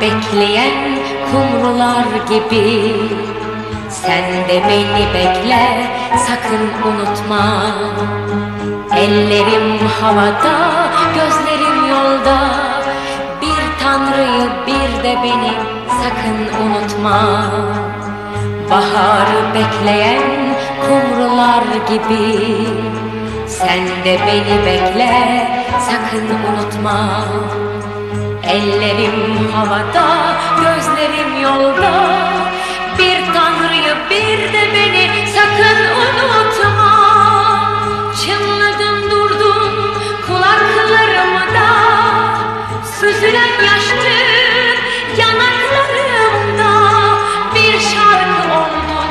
bekleyen kumrular gibi. Sen de beni bekle sakın unutma. Ellerim havada gözlerim yolda. Bir tanrıyı bir de beni sakın unutma. Baharı bekleyen kumrular gibi. Sen de beni bekle sakın unutma Ellerim havada, gözlerim yolda. Bir tanrıyı bir de beni sakın unutma. Çınladın durdun kulaklarımda Süzülen yaştı yanaklarımda Bir şarkı oldun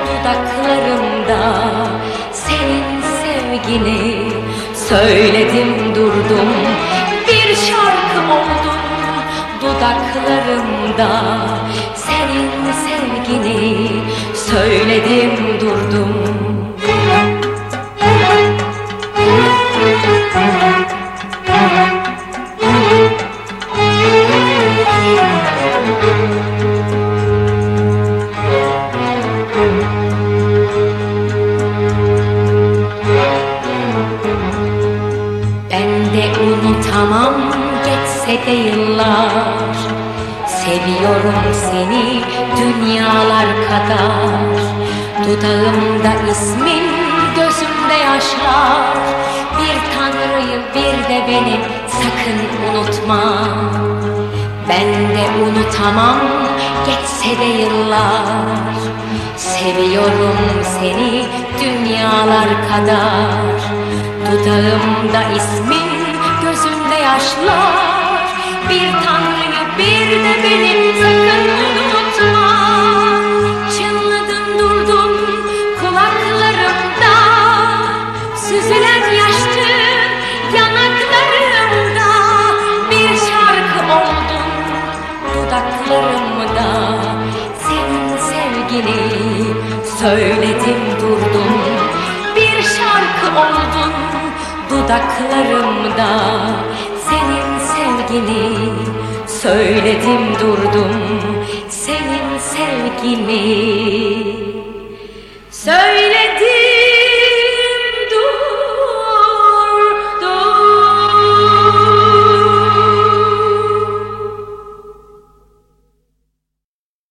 dudaklarımda. Senin sevgini söyledim durdum Bir şarkı oldun dudaklarımda geçse de yıllar. Seviyorum seni dünyalar kadar. Dudağımda ismin gözümde yaşlar. Bir tanrıyı bir de beni sakın unutma. Ben de unutamam geçse de yıllar. Seviyorum seni dünyalar kadar. Dudağımda ismin gözümde yaşlar dudaklarımda. Senin sevgini söyledim durdum. Bir şarkı oldun dudaklarımda. Senin sevgini söyledim durdum. Senin sevgini